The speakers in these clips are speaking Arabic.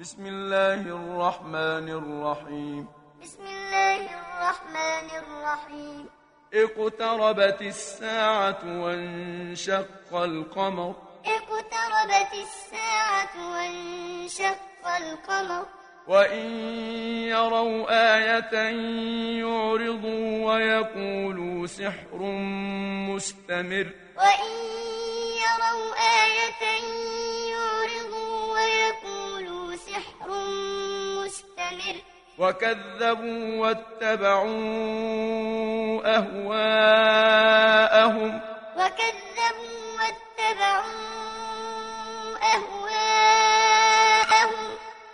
بسم الله الرحمن الرحيم. بسم الله الرحمن الرحيم. اقتربت الساعة وانشق القمر. اقتربت الساعة وانشق القمر. وإن يروا آية يعرضوا ويقولوا سحر مستمر. وإن يروا آية سحر مستمر. وكذبوا واتبعوا أهواءهم. وكذبوا واتبعوا أهواءهم.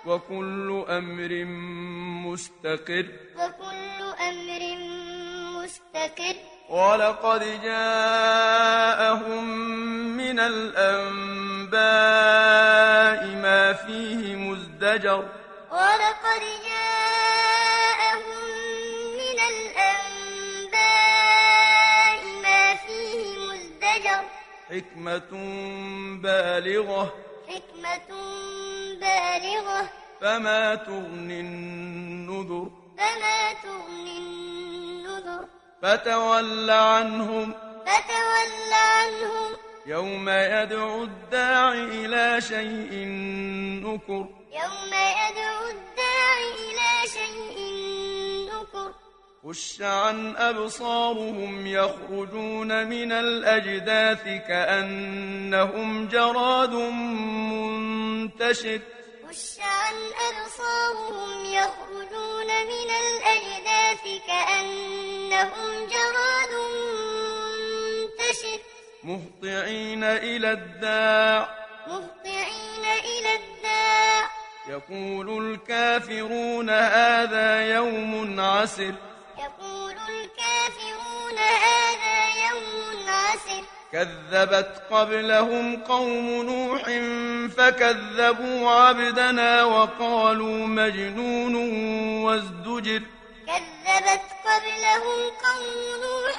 وكل أمر مستقر. وكل أمر مستقر. ولقد جاءهم من الأنباء ما فيه مزدجر ولقد جاءهم من الأنباء ما فيه مزدجر. حكمة بالغة. حكمة بالغة. فما تغني النذر. فما تغني النذر. فتول عنهم. فتول عنهم. يوم يدعو الداع إلى شيء نكر. يوم يدعو الداع إلى شيء نكر. خش عن أبصارهم يخرجون من الأجداث كأنهم جراد منتشر. خش عن أبصارهم يخرجون من الأجداث كأنهم جراد منتشر مهطعين إلى الداع. مهطعين إلى الداع. يقول الكافرون هذا يوم عسر. يقول الكافرون هذا يوم عسر. كذبت قبلهم قوم نوح فكذبوا عبدنا وقالوا مجنون وازدجر. كذبت قبلهم قوم نوح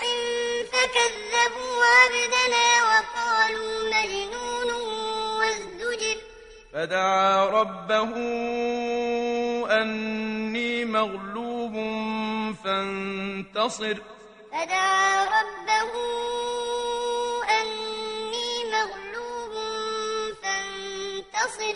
فكذبوا عبدنا وقالوا مجنون وازدجر. فدعا ربه أني مغلوب فانتصر. فدعا ربه أني مغلوب فانتصر.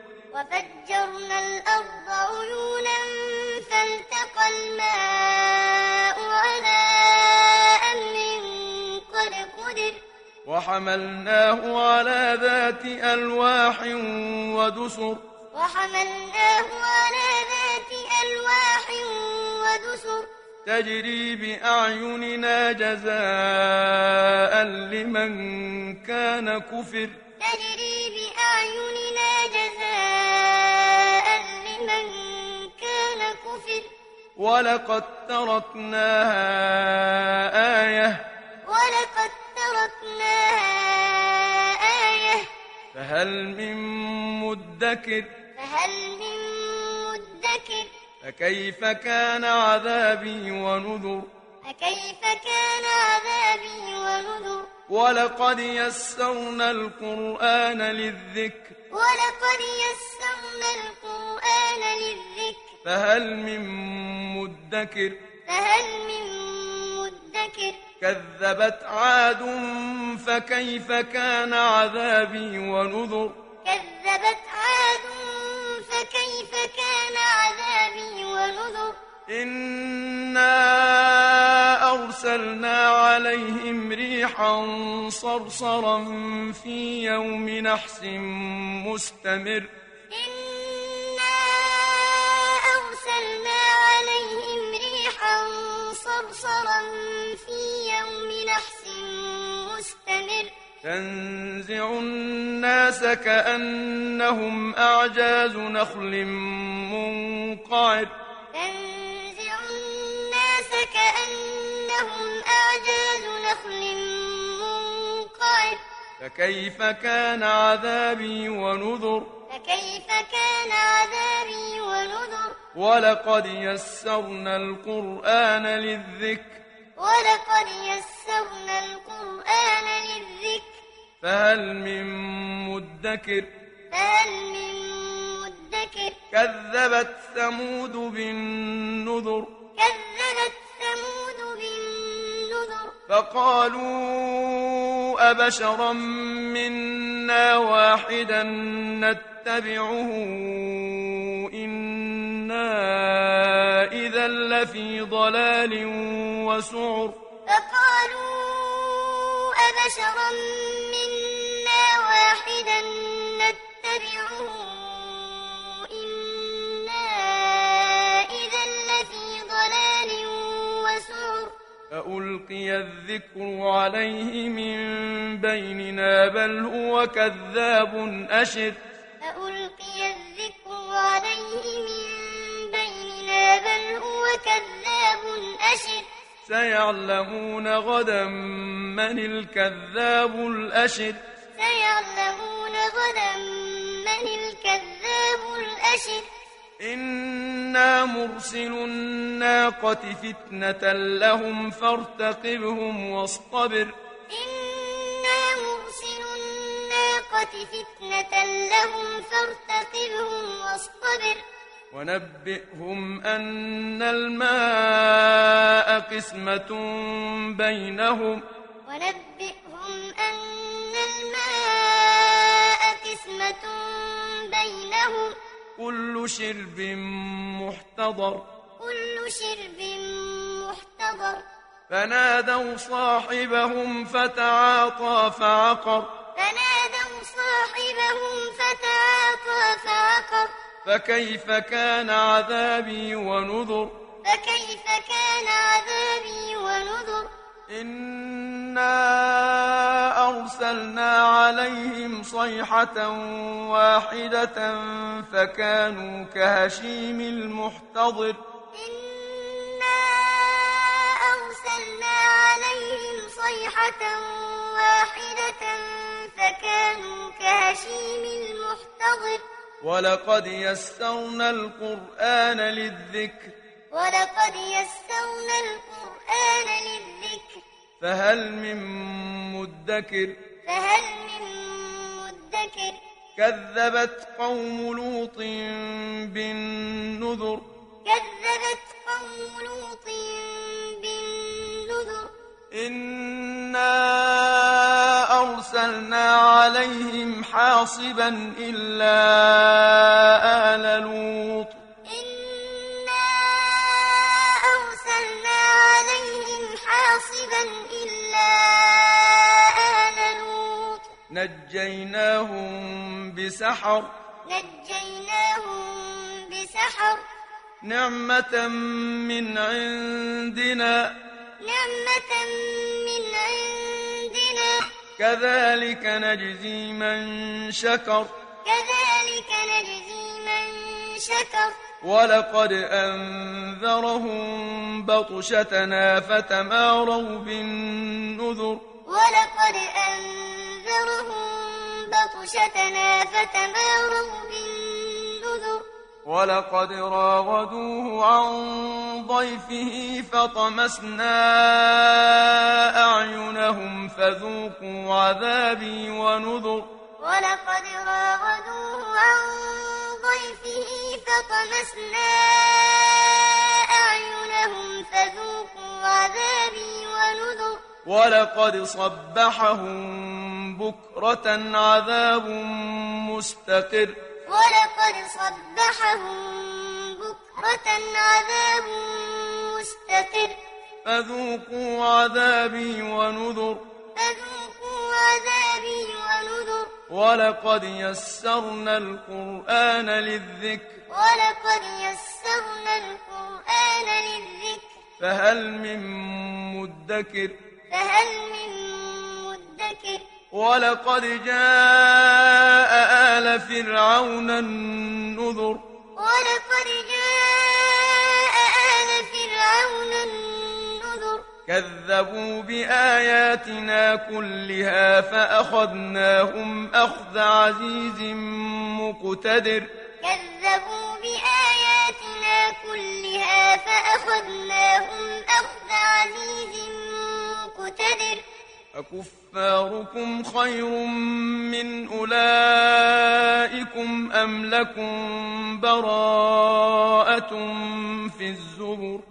عيونا فالتقى الماء على أمر قد قدر. وحملناه على ذات ألواح ودسر. وحملناه على ذات ألواح ودسر. تجري بأعيننا جزاء لمن كان كفر. ولقد تركناها آية. ولقد تركناها آية. فهل من مدكر؟ فهل من مدكر؟ فكيف كان عذابي ونذر؟ فكيف كان عذابي ونذر؟ ولقد يسرنا القرآن للذكر. ولقد يسرنا القرآن للذكر. فهل من مدكر فهل من مدكر كذبت عاد فكيف كان عذابي ونذر كذبت عاد فكيف كان عذابي ونذر إنا أرسلنا عليهم ريحا صرصرا في يوم نحس مستمر بنفس مستمر. تنزع الناس كأنهم أعجاز نخل منقعر. تنزع الناس كأنهم أعجاز نخل منقعر. فكيف كان عذابي ونذر؟ فكيف كان عذابي ونذر؟ ولقد يسرنا القرآن للذكر. ولقد يسرنا القرآن للذكر. فهل من مدكر فهل من مدكر؟ كذبت ثمود بالنذر كذبت ثمود بالنذر. فقالوا أبشرا منا واحدا نتبعه إنا إذا لفي ضلال وسعر فقالوا أبشرا منا واحدا نتبعه إنا إذا لفي ضلال وسعر فألقي الذكر عليه من بيننا بل هو كذاب أشر. فألقي الذكر عليه من بيننا بل هو كذاب أشر. سيعلمون غدا من الكذاب الأشر. سيعلمون غدا من الكذاب الأشر. إنا مرسل الناقة فتنة لهم فارتقبهم واصطبر. إنا مرسل الناقة فتنة لهم فارتقبهم واصطبر. ونبئهم أن الماء قسمة بينهم. ونبئهم أن الماء قسمة بينهم. كل شرب محتضر. كل شرب محتضر. فنادوا صاحبهم فتعاطى فعقر. فنادوا صاحبهم فتعاطى فعقر فكيف كان عذابي ونذر؟ فكيف كان عذابي ونذر؟ إنا أرسلنا عليهم صيحة واحدة فكانوا كهشيم المحتضر. إنا أرسلنا عليهم صيحة واحدة فكانوا كهشيم المحتضر. ولقد يسرنا القرآن للذكر. ولقد يسرنا القرآن للذكر. فهل من مدكر؟ فهل من مدكر؟ كذبت قوم لوط بالنذر. كذبت قوم لوط بالنذر. إنا أرسلنا عليهم حاصبا إلا آل لوط. إنا أرسلنا عليهم حاصبا إلا آل لوط. نجيناهم بسحر. نجيناهم بسحر. نعمة من عندنا. نعمة من كذلك نجزي من شكر. كذلك نجزي من شكر. ولقد أنذرهم بطشتنا فتماروا بالنذر. ولقد أنذرهم بطشتنا فتماروا بالنذر. ولقد راودوه عن ضيفه فطمسنا أعينهم فذوقوا عذابي ونذر. ولقد راودوه عن ضيفه فطمسنا أعينهم فذوقوا عذابي ونذر. ولقد صبحهم بكرة عذاب مستقر. ولقد صبحهم بكرة عذاب مستقر فذوقوا عذابي ونذر. فذوقوا عذابي ونذر. ولقد يسرنا القرآن للذكر. ولقد يسرنا القرآن للذكر. فهل من مدكر؟ فهل من مدكر؟ ولقد جاء آل فرعون النذر. كذبوا بآياتنا كلها فأخذناهم أخذ عزيز مقتدر. كذبوا بآياتنا كلها فأخذناهم أخذ عزيز مقتدر. أكفاركم خير من أولئكم أم لكم براءة في الزبر؟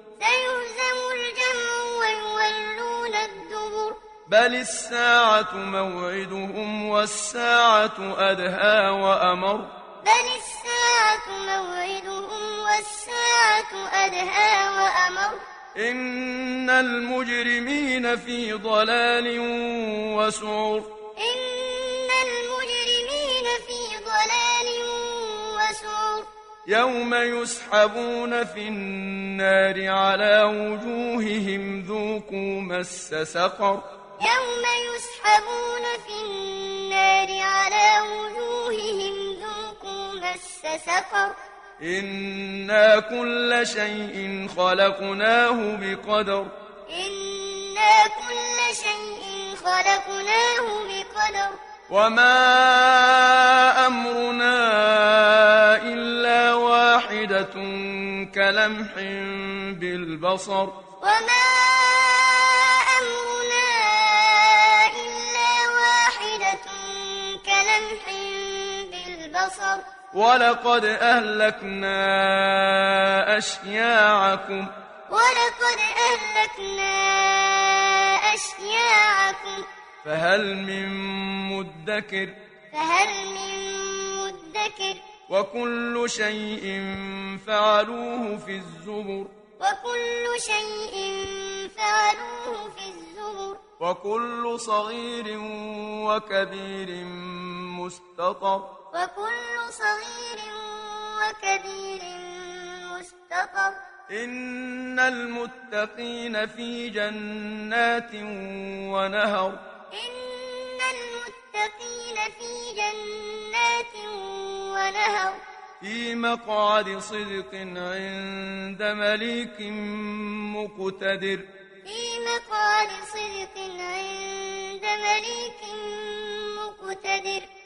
بل الساعة موعدهم والساعة أدهى وأمر بل الساعة موعدهم والساعة أدهى وأمر إن المجرمين في ضلال وسعر إن المجرمين في ضلال وسعر يوم يسحبون في النار على وجوههم ذوقوا مس سقر يوم يسحبون في النار على وجوههم ذوقوا مس سقر. إنا كل شيء خلقناه بقدر. إنا كل شيء خلقناه بقدر. وما أمرنا إلا واحدة كلمح بالبصر. وما أمرنا بالبصر ولقد أهلكنا أشياعكم. ولقد أهلكنا أشياعكم. فهل من مدكر؟ فهل من مدكر؟ وكل شيء فعلوه في الزبر. وكل شيء فعلوه في الزبر. وكل صغير وكبير مستطر. وكل صغير وكبير مستقر. إن المتقين في جنات ونهر. إن المتقين في جنات ونهر. في مقعد صدق عند مليك مقتدر. في مقعد صدق عند مليك مقتدر.